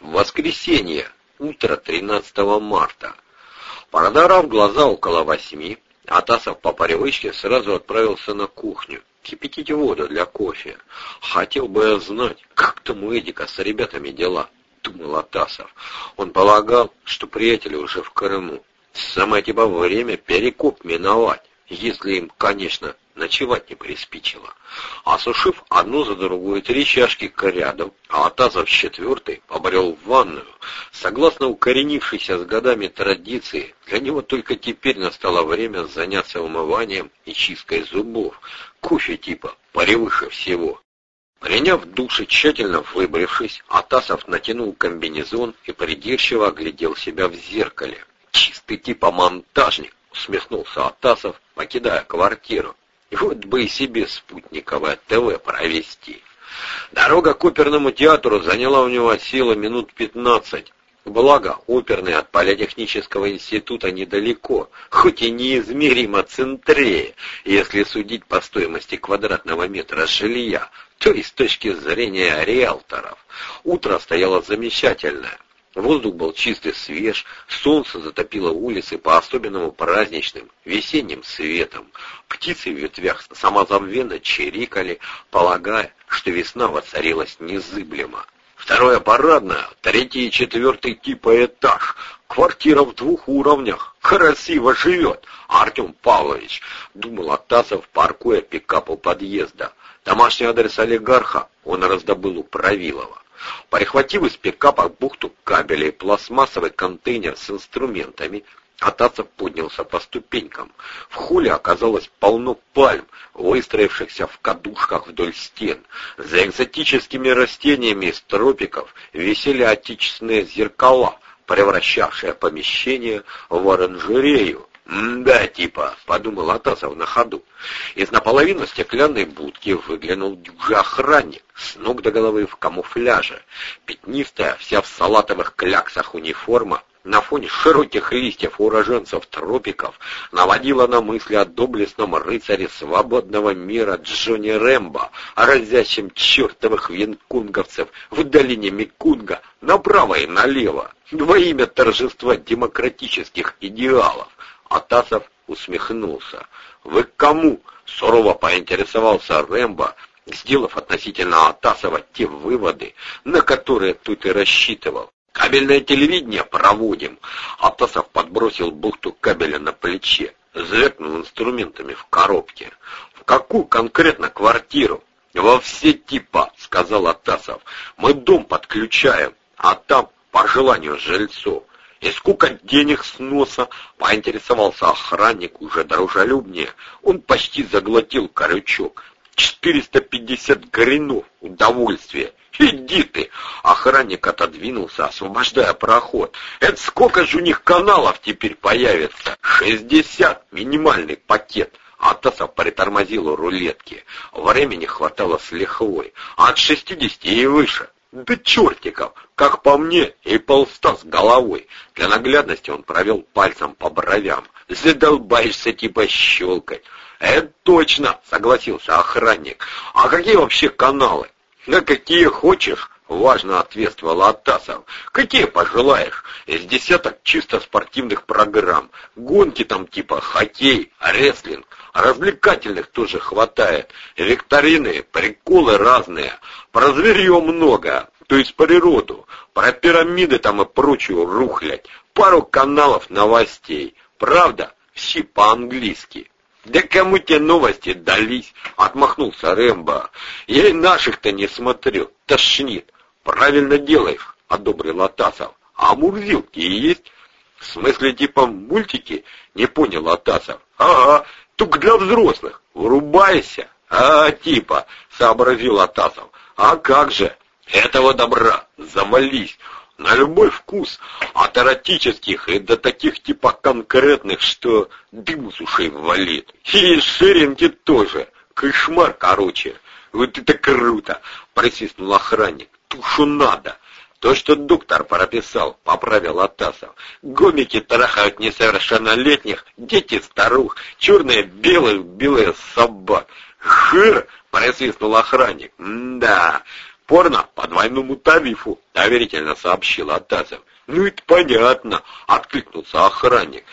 Воскресенье, утро 13 марта. Продрав глаза около восьми, Атасов по привычке сразу отправился на кухню, кипятить воду для кофе. Хотел бы я знать, как там у Эдика с ребятами дела, думал Атасов. Он полагал, что приятели уже в Крыму. Самое типа время перекоп миновать, если им, конечно, ночевать не приспичило. Осушив одну за другой три чашки к ряду, а Атазов четвертый побрел в ванную. Согласно укоренившейся с годами традиции, для него только теперь настало время заняться умыванием и чисткой зубов. Кофе типа превыше всего. Приняв душ и тщательно выбрившись, Атасов натянул комбинезон и придирчиво оглядел себя в зеркале. Чистый типа монтажник, усмехнулся Атасов, покидая квартиру. Вот бы и себе спутниковое ТВ провести. Дорога к оперному театру заняла у него силы минут пятнадцать. Благо, оперный от политехнического института недалеко, хоть и неизмеримо центрее, если судить по стоимости квадратного метра жилья, то и с точки зрения риэлторов. Утро стояло замечательное. Воздух был чистый свеж, солнце затопило улицы по-особенному праздничным, весенним светом. Птицы в ветвях самозабвенно чирикали, полагая, что весна воцарилась незыблемо. Второе парадное, третий и четвертый типа этаж, квартира в двух уровнях, красиво живет, Артем Павлович, думал Атасов, паркуя пикап у подъезда. Домашний адрес олигарха он раздобыл у Правилова. Прихватив из пикапа бухту кабеля и пластмассовый контейнер с инструментами, Атасов поднялся по ступенькам. В холле оказалось полно пальм, выстроившихся в кадушках вдоль стен. За экзотическими растениями из тропиков висели отечественные зеркала, превращавшие помещение в оранжерею. «Да, типа», — подумал Атасов на ходу. Из наполовину стеклянной будки выглянул дюжий охранник, с ног до головы в камуфляже. Пятнистая, вся в салатовых кляксах униформа, на фоне широких листьев уроженцев тропиков наводила на мысли о доблестном рыцаре свободного мира Джонни Рэмбо, о разящем чертовых винкунговцев в долине Микунга направо и налево, во имя торжества демократических идеалов. Атасов усмехнулся. «Вы к кому?» — сурово поинтересовался Рэмбо, сделав относительно Атасова те выводы, на которые тут и рассчитывал. «Кабельное телевидение проводим!» Атасов подбросил бухту кабеля на плече, звякнул инструментами в коробке. «В какую конкретно квартиру?» «Во все типа», — сказал Атасов. «Мы дом подключаем, а там по желанию жильцов. «И сколько денег с носа?» — поинтересовался охранник уже дружелюбнее. Он почти заглотил корючок. «Четыреста пятьдесят гринов! Удовольствие!» «Иди ты!» — охранник отодвинулся, освобождая проход. «Это сколько же у них каналов теперь появится?» «Шестьдесят! Минимальный пакет!» Атасов притормозил у рулетки. Времени хватало с лихвой. От шестидесяти и выше. Да чертиков, как по мне, и полста с головой. Для наглядности он провел пальцем по бровям. Задолбаешься типа щелкать. Это точно, согласился охранник. А какие вообще каналы? На какие хочешь, важно ответствовал Атасов. Какие пожелаешь? Из десяток чисто спортивных программ. Гонки там типа хоккей, рестлинг. Развлекательных тоже хватает. Викторины, приколы разные. Про зверье много, то есть природу. Про пирамиды там и прочую рухлять. Пару каналов новостей. Правда? Все по-английски. «Да кому те новости дались?» — отмахнулся Рэмбо. «Я и наших-то не смотрю. Тошнит». «Правильно делаешь», — одобрил Атасов. «А мурзилки есть?» «В смысле типа мультики?» — не понял Атасов. «Ага, только для взрослых. Врубайся. А, типа, сообразил Атасов. А как же? Этого добра завались. На любой вкус, от эротических и до таких типа конкретных, что дым с ушей валит. И ширинки тоже. Кошмар, короче. Вот это круто, присвистнул охранник. Тушу надо. То, что доктор прописал, поправил Атасов. Гомики трахают несовершеннолетних, дети старух, черные, белые, белые собак. Хыр, присвистнул охранник. Да, порно по двойному тарифу», — доверительно сообщил Атасов. «Ну, это понятно», — откликнулся охранник.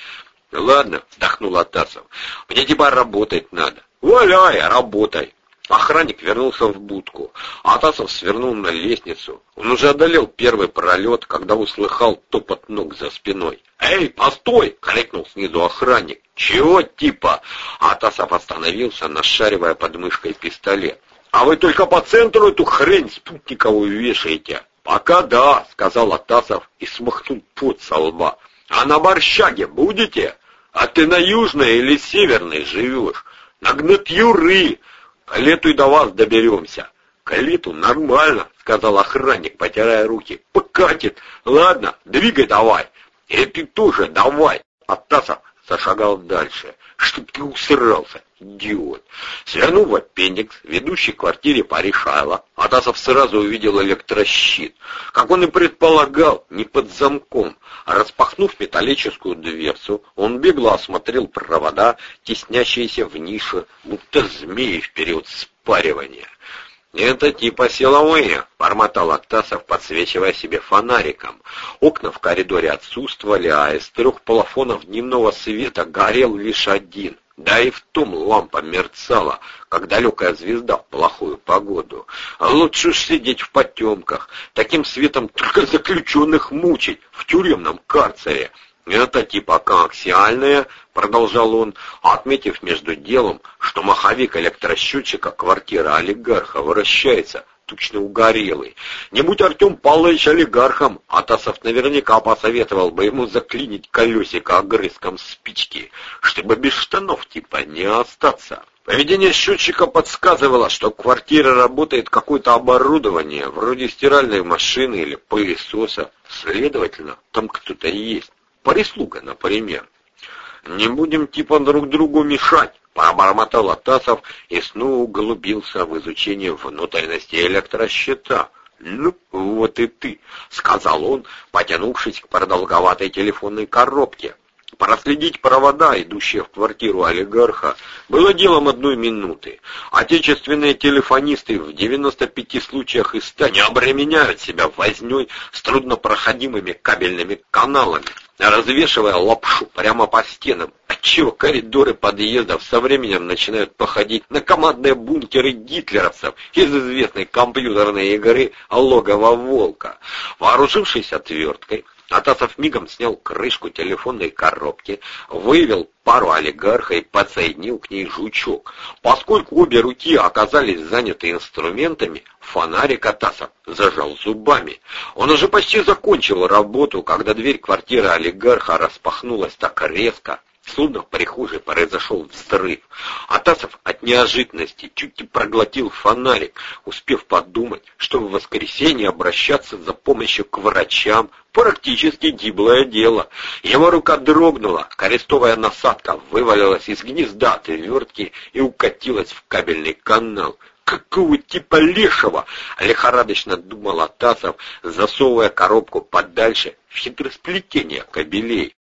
«Ладно», — вздохнул Атасов, — «мне типа работать надо». «Валяй, работай!» Охранник вернулся в будку. Атасов свернул на лестницу. Он уже одолел первый пролет, когда услыхал топот ног за спиной. «Эй, постой!» — крикнул снизу охранник. «Чего типа?» Атасов остановился, нашаривая под мышкой пистолет. «А вы только по центру эту хрень спутниковую вешаете?» «Пока да», — сказал Атасов и смахнул пот со лба. «А на борщаге будете? А ты на южной или северной живешь?» «На гнатюры!» К лету и до вас доберемся. К лету нормально, сказал охранник, потирая руки. Покатит. Ладно, двигай давай. И ты тоже давай. Оттасов зашагал дальше. Чтоб ты усрался, идиот. Свернув в аппендикс, ведущий к квартире порешала, Атасов сразу увидел электрощит. Как он и предполагал, не под замком. Распахнув металлическую дверцу, он бегло осмотрел провода, теснящиеся в нише, будто змеи в период спаривания. «Это типа силовые», — бормотал Октасов, подсвечивая себе фонариком. Окна в коридоре отсутствовали, а из трех плафонов дневного света горел лишь один. Да и в том лампа мерцала, как далекая звезда в плохую погоду. А лучше ж сидеть в потемках, таким светом только заключенных мучить в тюремном карцере. Это типа коаксиальное, продолжал он, отметив между делом, что маховик электросчетчика квартира олигарха вращается, точно угорелый. Не будь Артем Павлович олигархом, Атасов наверняка посоветовал бы ему заклинить колесико огрызком спички, чтобы без штанов типа не остаться. Поведение счетчика подсказывало, что в квартире работает какое-то оборудование, вроде стиральной машины или пылесоса. Следовательно, там кто-то есть. Прислуга, например. «Не будем типа друг другу мешать», — пробормотал Атасов и снова углубился в изучение внутренности электросчета. «Ну, вот и ты», — сказал он, потянувшись к продолговатой телефонной коробке. Проследить провода, идущие в квартиру олигарха, было делом одной минуты. Отечественные телефонисты в 95 случаях из 100 не обременяют себя вознёй с труднопроходимыми кабельными каналами развешивая лапшу прямо по стенам, отчего коридоры подъездов со временем начинают походить на командные бункеры гитлеровцев из известной компьютерной игры «Логово волка». Вооружившись отверткой, Атасов мигом снял крышку телефонной коробки, вывел пару олигарха и подсоединил к ней жучок. Поскольку обе руки оказались заняты инструментами, фонарик Атасов зажал зубами. Он уже почти закончил работу, когда дверь квартиры олигарха распахнулась так резко, В прихожей произошел взрыв. Атасов от неожиданности чуть не проглотил фонарик, успев подумать, что в воскресенье обращаться за помощью к врачам практически гиблое дело. Его рука дрогнула, крестовая насадка вывалилась из гнезда отвертки и укатилась в кабельный канал. «Какого типа лешего?» — лихорадочно думал Атасов, засовывая коробку подальше в хитросплетение кабелей.